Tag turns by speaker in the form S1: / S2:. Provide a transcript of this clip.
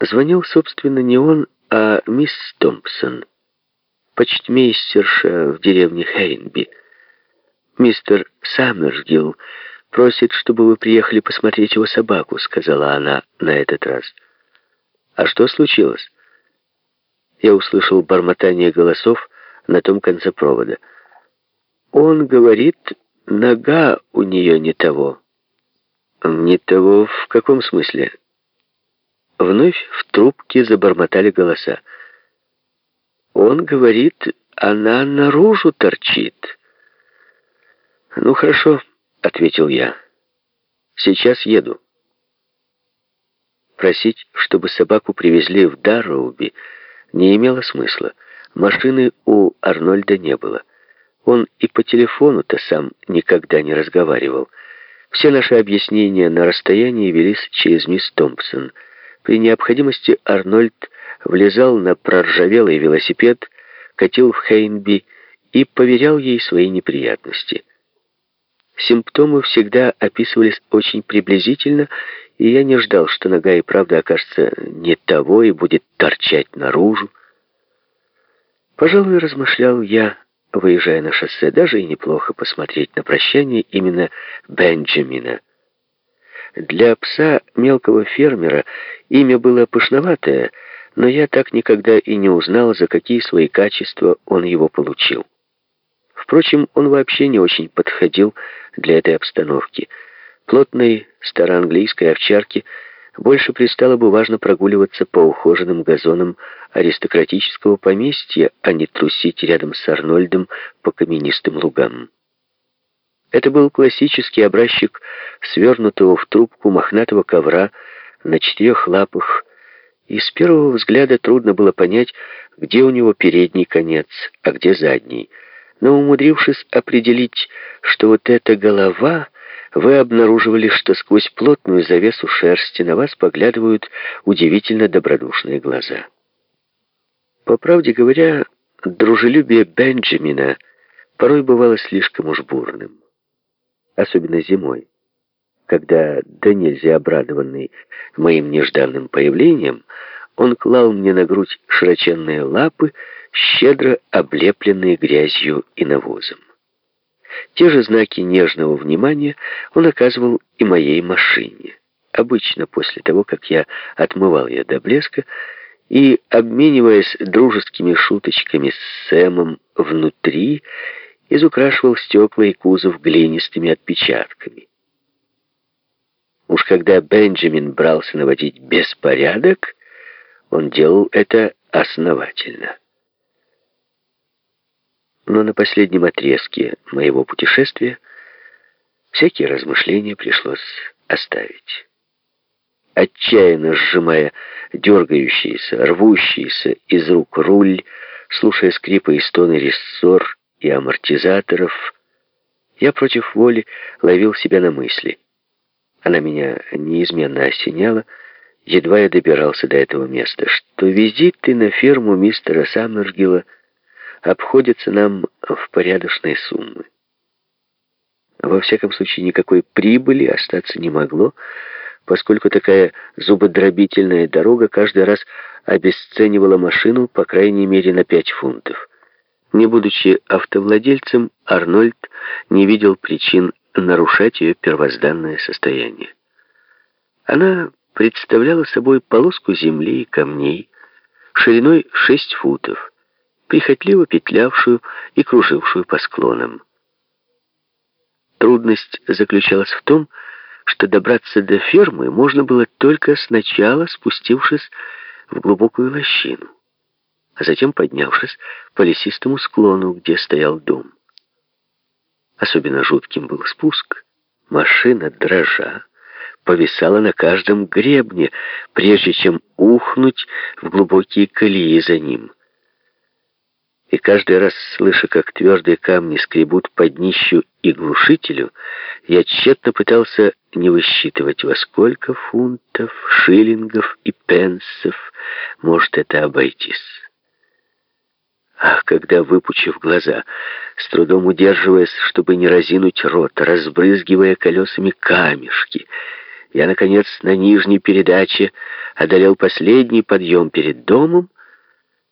S1: Звонил, собственно, не он, а мисс Томпсон, почтмейстерша в деревне Хейнби. Мистер Саммергилл просит, чтобы вы приехали посмотреть его собаку», — сказала она на этот раз. «А что случилось?» Я услышал бормотание голосов на том конце провода. «Он говорит, нога у нее не того». «Не того в каком смысле?» Вновь в трубке забормотали голоса. «Он говорит, она наружу торчит». «Ну, хорошо», — ответил я. «Сейчас еду». Просить, чтобы собаку привезли в Дарроуби, не имело смысла. Машины у Арнольда не было. Он и по телефону-то сам никогда не разговаривал. Все наши объяснения на расстоянии велись через мисс Томпсон. При необходимости Арнольд влезал на проржавелый велосипед, катил в Хейнби и поверял ей свои неприятности. Симптомы всегда описывались очень приблизительно, и я не ждал, что нога и правда окажется не того и будет торчать наружу. Пожалуй, размышлял я, выезжая на шоссе, даже и неплохо посмотреть на прощание именно Бенджамина. Для пса мелкого фермера имя было пышноватое, но я так никогда и не узнал, за какие свои качества он его получил. Впрочем, он вообще не очень подходил для этой обстановки. Плотной староанглийской овчарке больше пристало бы важно прогуливаться по ухоженным газонам аристократического поместья, а не трусить рядом с Арнольдом по каменистым лугам. Это был классический образчик свернутого в трубку мохнатого ковра на четырех лапах, и с первого взгляда трудно было понять, где у него передний конец, а где задний — но умудрившись определить, что вот эта голова, вы обнаруживали, что сквозь плотную завесу шерсти на вас поглядывают удивительно добродушные глаза. По правде говоря, дружелюбие Бенджамина порой бывало слишком уж бурным. Особенно зимой, когда, да нельзя обрадованный моим нежданным появлением, он клал мне на грудь широченные лапы, щедро облепленные грязью и навозом. Те же знаки нежного внимания он оказывал и моей машине. Обычно после того, как я отмывал ее до блеска, и, обмениваясь дружескими шуточками с Сэмом внутри, изукрашивал стекла и кузов глинистыми отпечатками. Уж когда Бенджамин брался наводить беспорядок, он делал это основательно. Но на последнем отрезке моего путешествия всякие размышления пришлось оставить. Отчаянно сжимая дергающийся, рвущийся из рук руль, слушая скрипы и стоны рессор и амортизаторов, я против воли ловил себя на мысли. Она меня неизменно осеняла, едва я добирался до этого места, что визиты на ферму мистера Саммергила обходятся нам в порядочные суммы. Во всяком случае, никакой прибыли остаться не могло, поскольку такая зубодробительная дорога каждый раз обесценивала машину по крайней мере на 5 фунтов. Не будучи автовладельцем, Арнольд не видел причин нарушать ее первозданное состояние. Она представляла собой полоску земли и камней шириной 6 футов, прихотливо петлявшую и кружившую по склонам. Трудность заключалась в том, что добраться до фермы можно было только сначала спустившись в глубокую лощину, а затем поднявшись по лесистому склону, где стоял дом. Особенно жутким был спуск. Машина дрожа повисала на каждом гребне, прежде чем ухнуть в глубокие колеи за ним. И каждый раз, слыша, как твердые камни скребут под днищу и глушителю, я тщетно пытался не высчитывать, во сколько фунтов, шиллингов и пенсов может это обойтись. Ах, когда, выпучив глаза, с трудом удерживаясь, чтобы не разинуть рот, разбрызгивая колесами камешки, я, наконец, на нижней передаче одолел последний подъем перед домом